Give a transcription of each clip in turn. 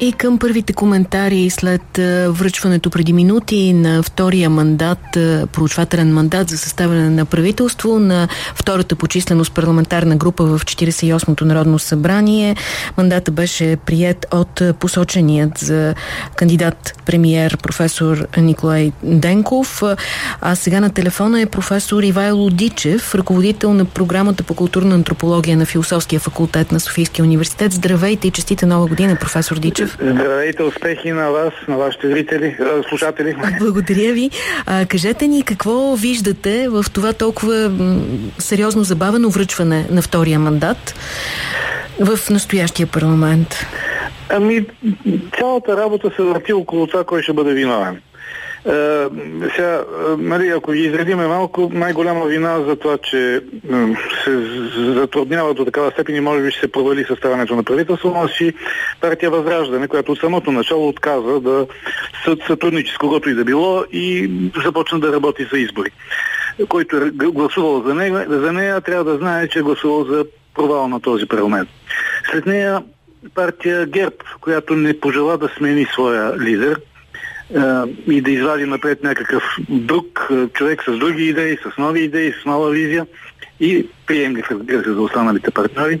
И към първите коментари след връчването преди минути на втория мандат, проучвателен мандат за съставяне на правителство на втората почисленост парламентарна група в 48-то Народно събрание. Мандата беше прият от посоченият за кандидат премиер професор Николай Денков. А сега на телефона е професор Ивайло Дичев, ръководител на програмата по културна антропология на Философския факултет на Софийския университет. Здравейте и честита нова година, професор Дичев. Здравейте, успехи на вас, на вашите зрители, слушатели. Благодаря ви. А, кажете ни какво виждате в това толкова сериозно забавено връчване на втория мандат в настоящия парламент? Ами, цялата работа се върти около това, кой ще бъде виновен. Е, сега, е, нали, ако ги изредиме малко, най-голяма вина за това, че се затруднява до такава степен и може би ще се провали съставането на правителство, носи партия Възраждане, която от самото начало отказа да сътрудничи с когото и да било и започна да работи за избори. Който е гласувал за нея, за нея трябва да знае, че е гласувал за провал на този парламент. След нея партия ГЕРБ, която не пожела да смени своя лидер, и да извади напред някакъв друг човек с други идеи, с нови идеи, с нова визия и приемлив, разбира се, за останалите партньори.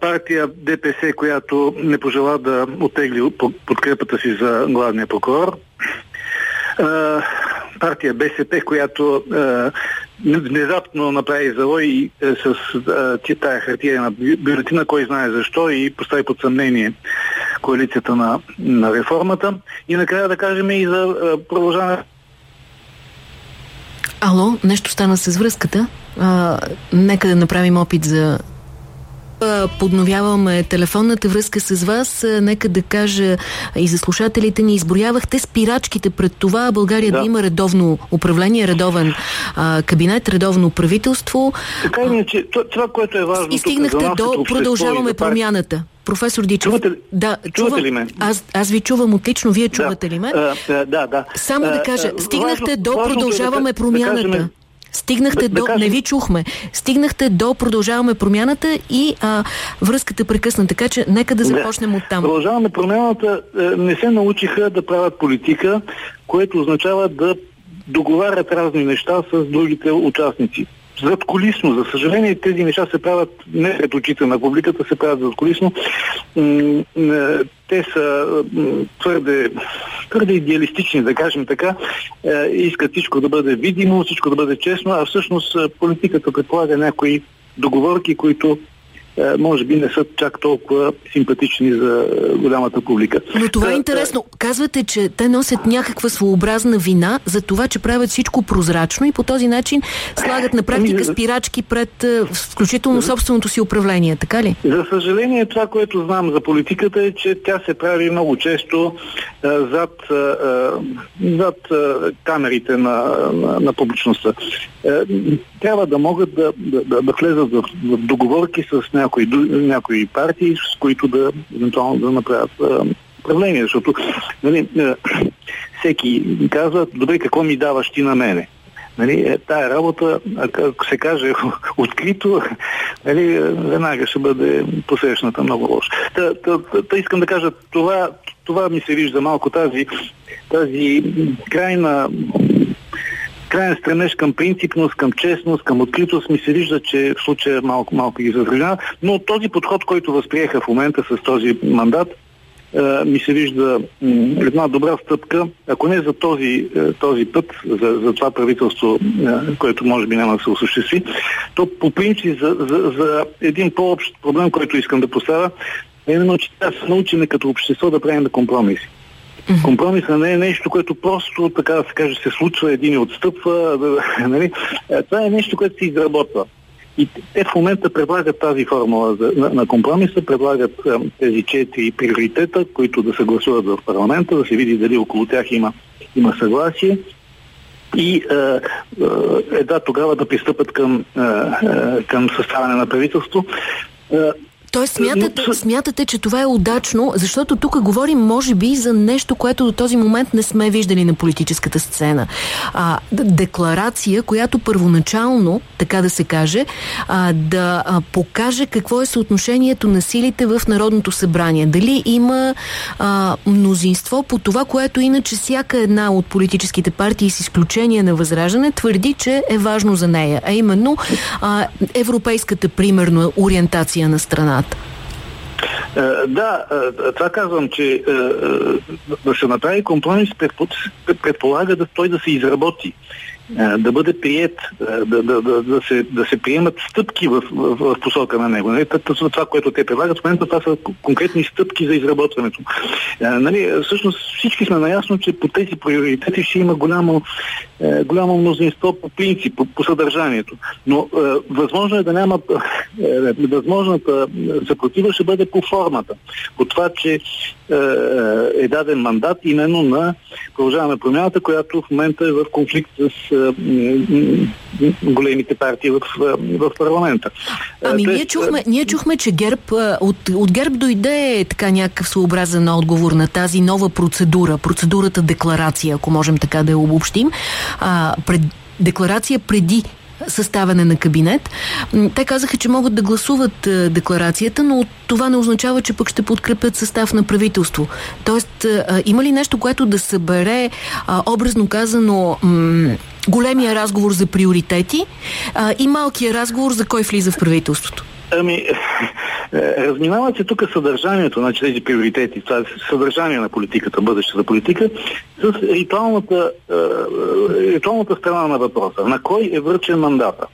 партия ДПС, която не пожела да отегли подкрепата си за главния прокурор. партия БСП, която внезапно направи е, с тая хартия на бюлетина, кой знае защо и постави под съмнение коалицията на, на реформата. И накрая да кажем и за продължаване Ало, нещо стана с връзката. А, нека да направим опит за подновяваме телефонната връзка с вас. Нека да кажа и за слушателите ни, изброявахте спирачките пред това България да, да има редовно управление, редовен а, кабинет, редовно правителство. Така е, че това, което е важно... И стигнахте до продължаваме да промяната. Професор Дичев, чувате, да, чувате ли ме? Аз, аз ви чувам отлично, вие чувате да, ли ме? А, да, да. Само да кажа, стигнахте важно, до продължаваме да, промяната. Да кажем, Стигнахте да, до... Да кажем... Не ви чухме. Стигнахте до Продължаваме промяната и а, връзката прекъсна. Така че нека да започнем да. от там. Продължаваме промяната. Е, не се научиха да правят политика, което означава да договарят разни неща с другите участници зад колисно. За съжаление, тези неща се правят не пред очите на публиката, се правят зад колисно. Те са твърде, твърде идеалистични, да кажем така. Е, искат всичко да бъде видимо, всичко да бъде честно, а всъщност политиката предполага някои договорки, които е, може би не са чак толкова симпатични за е, голямата публика. Но това е интересно. Казвате, че те носят някаква своеобразна вина за това, че правят всичко прозрачно и по този начин слагат на практика ами, спирачки пред е, включително собственото си управление, така ли? За съжаление, това, което знам за политиката е, че тя се прави много често зад, зад камерите на, на, на публичността. Трябва да могат да, да, да, да влезат в, в договорки с някои, някои партии, с които да евентуално да направят управление, защото нали, всеки казва, добре, какво ми даваш ти на мене? Нали, е, тая работа, ако се каже открито, нали, веднага ще бъде посрещната много лошо. Та, та, та, та, искам да кажа, това, това ми се вижда малко тази, тази крайна крайен стремеж към принципност, към честност, към откритост ми се вижда, че в случая малко, малко ги задружава. Но този подход, който възприеха в момента с този мандат, ми се вижда една добра стъпка, ако не за този, този път, за, за това правителство, което може би няма да се осъществи, то по принцип за, за, за един по-общ проблем, който искам да поставя, е именно, че трябва да се научим като общество да правим компромиси. Компромиса не е нещо, което просто, така да се каже, се случва, един отстъпва. Нали? Е, това е нещо, което се изработва. И те в момента предлагат тази формула за, на, на компромиса, предлагат а, тези четири приоритета, които да се гласуват в парламента, да се види дали около тях има, има съгласие и едва тогава да пристъпят към, а, към съставяне на правителство. Тоест смятате, Но... смятате, че това е удачно, защото тук говорим може би за нещо, което до този момент не сме виждали на политическата сцена. А, декларация, която първоначално, така да се каже, а, да а, покаже какво е съотношението на силите в Народното събрание. Дали има а, мнозинство по това, което иначе всяка една от политическите партии с изключение на Възраждане твърди, че е важно за нея, а именно а, европейската, примерно, ориентация на страната. Е, да, е, това казвам, че е, да се направи компромис предполага да той да се изработи да бъде прият, да, да, да, да, се, да се приемат стъпки в, в, в посока на него. Нали? Това, което те предлагат, в момента това са конкретни стъпки за изработването. Нали, всъщност всички сме наясно, че по тези приоритети ще има голямо, голямо мнозинство по принцип, по, по съдържанието. Но е, възможно е да няма е, възможната съпротива ще бъде по формата. По това, че е, е даден мандат именно на продължаваме промяната, която в момента е в конфликт с големите партии в, в парламента. Ами ние чухме, ние чухме, че ГЕРБ, от, от ГЕРБ дойде така някакъв своеобразен отговор на тази нова процедура, процедурата декларация, ако можем така да я обобщим. А, пред, декларация преди съставяне на кабинет. Те казаха, че могат да гласуват е, декларацията, но това не означава, че пък ще подкрепят състав на правителство. Тоест, е, има ли нещо, което да събере, образно казано, големия разговор за приоритети и малкия разговор за кой влиза в правителството? Ами, е, разминават се тук съдържанието на тези приоритети, това е съдържание на политиката, бъдещата политика, с ритуалната, е, ритуалната страна на въпроса. На кой е връчен мандата?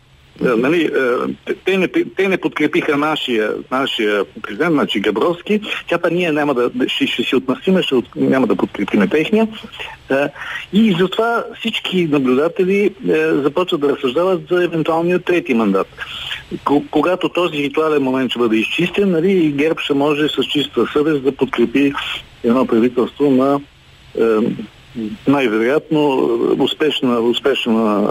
Е, нали, е, те, не, те не подкрепиха нашия, нашия президент, значи Габровски. Тя па ние няма да, ще, ще си отмъстиме, ще, няма да подкрепиме техния. Е, и затова всички наблюдатели започват да разсъждават за евентуалния трети мандат. Когато този ритуален момент ще бъде изчистен, нали, ГЕРБ ще може с чиста съвест да подкрепи едно правителство на най-вероятно успешна, успешна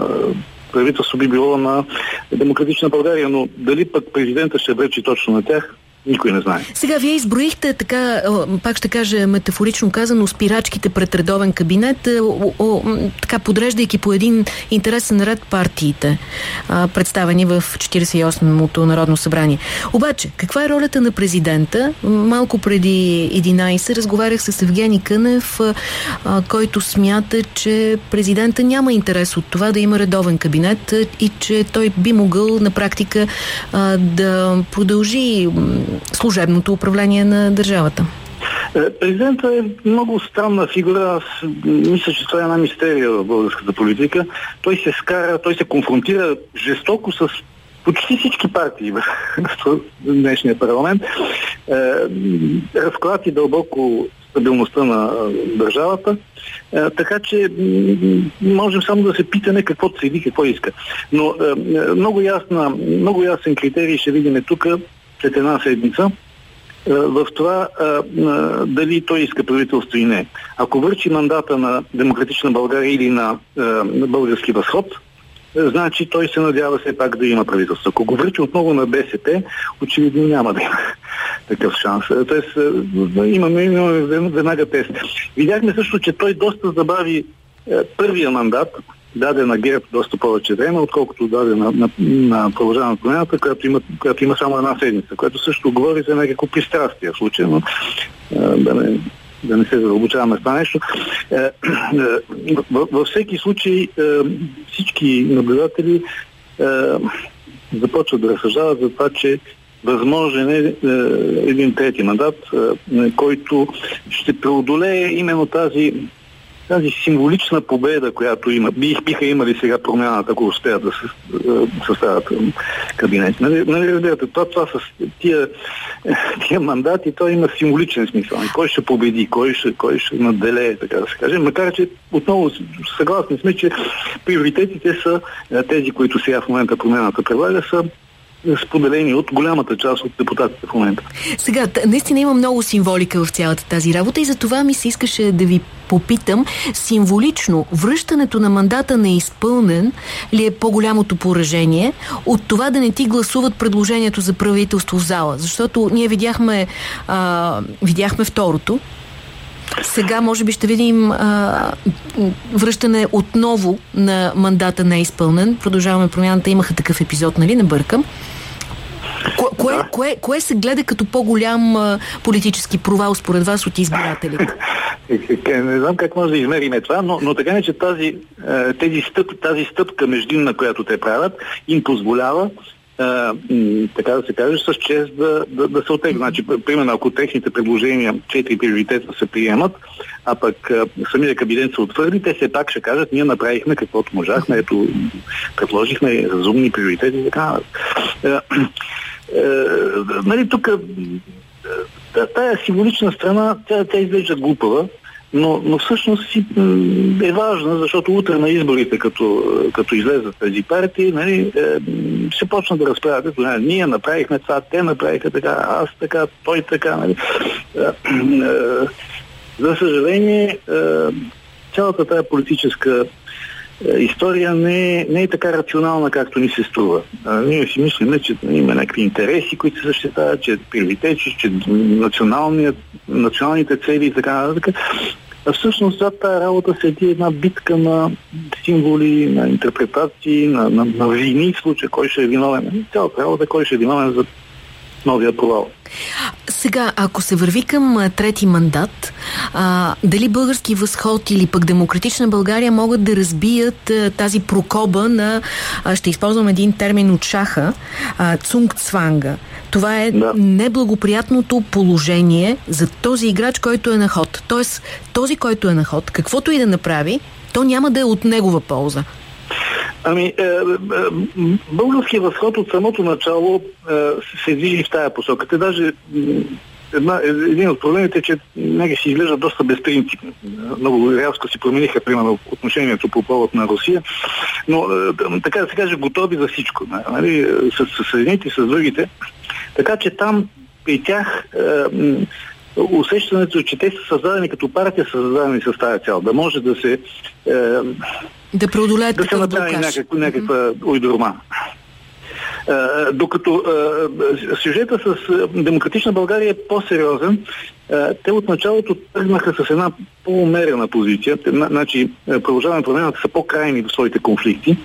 правителство би било на Демократична България, но дали пък президента ще връчи точно на тях, никой не знае. Сега вие изброихте така, пак ще кажа метафорично казано, спирачките пред редовен кабинет, о, о, така подреждайки по един интересен ред партиите, а, представени в 48-то Народно събрание. Обаче, каква е ролята на президента? Малко преди 11 разговарях с Евгений Кънев, а, който смята, че президента няма интерес от това да има редовен кабинет и че той би могъл на практика а, да продължи служебното управление на държавата? Е, президента е много странна фигура. Аз мисля, че това е една мистерия в българската политика. Той се скара, той се конфронтира жестоко с почти всички партии в днешния парламент. Е, разклати дълбоко стабилността на държавата. Е, така че можем само да се питаме какво цели, какво иска. Но много, ясна, много ясен критерий ще видим тук след една седмица в това дали той иска правителство и не. Ако върчи мандата на Демократична България или на, Български възход, значи той се надява все пак да има правителство. Ако го върчи отново на БСП, очевидно няма да има такъв шанс. Тоест, имаме, имаме веднага тест. Видяхме също, че той доста забави първия мандат, даде на ГЕРБ доста повече време, отколкото даде на, на, на продължаване промяната, която има, която има само една седмица, което също говори за някакво пристрастие в случая, но да не, да не се задълбочаваме в това нещо. Е, е, във всеки случай е, всички наблюдатели започват да разсъждават за това, че възможен е един трети мандат, който ще преодолее именно тази тази символична победа, която има, бих, биха имали сега промяната, ако успеят да съставят кабинет. Нали, нали това, това с тия, тия мандати, то има символичен смисъл. Кой ще победи, кой ще, кой ще наделее, така да се каже. Макар, че отново съгласни сме, че приоритетите са тези, които сега в момента промяната предлага, са споделени от голямата част от депутатите в момента. Сега, наистина има много символика в цялата тази работа и за това ми се искаше да ви попитам, символично връщането на мандата неизпълнен ли е по-голямото поражение от това да не ти гласуват предложението за правителство в зала? Защото ние видяхме, а, видяхме второто, сега може би ще видим а, връщане отново на мандата неизпълнен. Продължаваме промяната. Имаха такъв епизод, нали? Не бъркам. Ко, кое, да. кое, кое се гледа като по-голям политически провал според вас от избирателите? Не знам как може да измериме това, но, но така не, че тази, тези стъп, тази стъпка междинна, която те правят, им позволява така да се каже, с чест да, да, да се отегне. Значи, примерно, ако техните предложения, четири приоритета се приемат, а пък а, самия кабинет се отвърли, те все пак ще кажат, ние направихме каквото можахме, ето, предложихме разумни приоритети и така. Нали, тук тая символична страна, тя, тя изглежда глупава, но, но всъщност е важна, защото утре на изборите, като, като излезат тези партии, нали, е, се почна да разправят. Ето, нали, ние направихме това, те направиха така, аз така, той така. Нали. Е, е, за съжаление, е, цялата тази политическа е, история не е, не е така рационална, както ни се струва. А, ние си мислиме, че има някакви интереси, които се защитават, че приоритети, че националните цели и така нататък. А всъщност за тази работа седи една битка на символи, на интерпретации, на, на, на вини, в случая кой ще е виновен. Цялата работа кой ще е виновен за новия провал. Сега, ако се върви към трети мандат, а, дали български възход или пък демократична България могат да разбият а, тази прокоба на, а, ще използвам един термин от шаха, а, цунг цванга. Това е да. неблагоприятното положение за този играч, който е на ход. Тоест, този, който е на ход, каквото и да направи, то няма да е от негова полза. Ами, е, е, българския възход от самото начало е, се движи в тая посока. Те даже една, един от проблемите е, че неги си изглежда доста безпринципни. Много рязко си промениха, примерно, отношението по повод на Русия, но е, така да се каже, готови за всичко. Нали? С, с едните с другите. Така че там при тях е, усещането, че те са създадени като партия, са създадени с тази цяло. Да може да се е, да преодолеят да се направи някаква, някаква mm-hmm. уйдорма. Uh, докато сюжета с Демократична България е по-сериозен, те от началото тръгнаха с една по-умерена позиция. Значи, продължаваме промената са по-крайни в своите конфликти.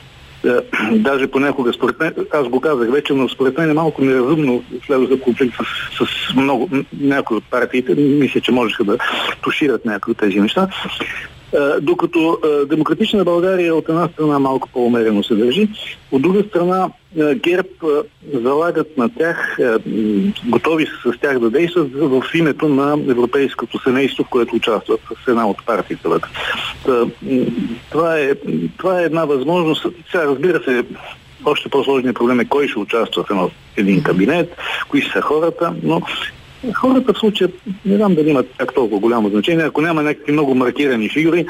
Даже понякога, според мен, аз го казах вече, но според мен е малко неразумно следва конфликт с, с много, някои от партиите. Мисля, че можеха да тушират някои от тези неща. Е, докато е, Демократична България от една страна малко по-умерено се държи, от друга страна е, ГЕРБ залагат на тях, готови са с тях да действат в името на европейското семейство, в което участват с една от партиите. Това е, това е една възможност. Сега разбира се, още по-сложният проблем е кой ще участва в един кабинет, кои са хората, но Хората в случая не знам дали имат как толкова голямо значение. Ако няма някакви много маркирани фигури,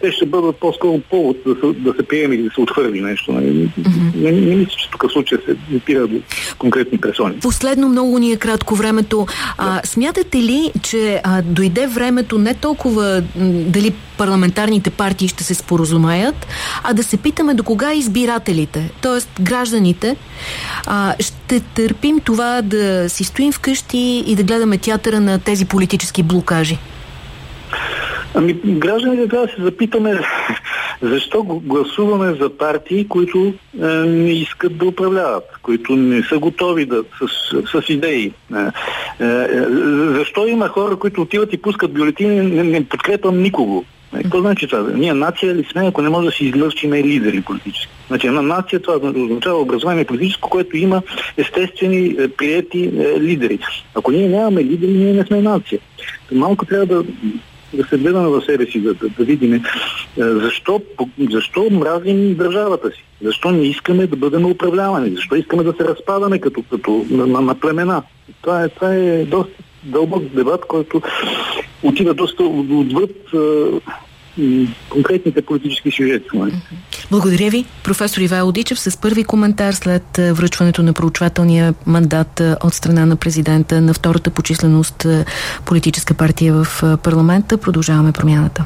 те ще бъдат по-скоро повод да се, да се приеме или да се отхвърли нещо. Mm-hmm. Не, не, не мисля, че тук случая се опира до конкретни персони. Последно много ни е кратко времето. А, смятате ли, че а, дойде времето не толкова дали парламентарните партии ще се споразумеят, а да се питаме до кога избирателите, т.е. гражданите, а, ще търпим това да си стоим вкъщи и да гледаме театъра на тези политически блокажи? Ами, гражданите трябва да се запитаме защо гласуваме за партии, които е, не искат да управляват, които не са готови да, с, с идеи. Е, е, защо има хора, които отиват и пускат бюлетини, не, не подкрепям никого. Е, какво значи това? Ние нация ли сме, ако не може да си излъчиме лидери политически? Значи една нация това означава образование политическо, което има естествени, е, приети е, лидери. Ако ние нямаме лидери, ние не сме нация. Малко трябва да да се гледаме в себе си, да, да, да видим е, защо, защо мразим държавата си, защо не искаме да бъдем управлявани, защо искаме да се разпадаме като, като на, на, на племена. Това е, това е доста дълбок дебат, който отива доста отвъд конкретните политически сюжети. Благодаря ви, професор Ивайло Дичев, с първи коментар след връчването на проучвателния мандат от страна на президента на втората почисленост политическа партия в парламента. Продължаваме промяната.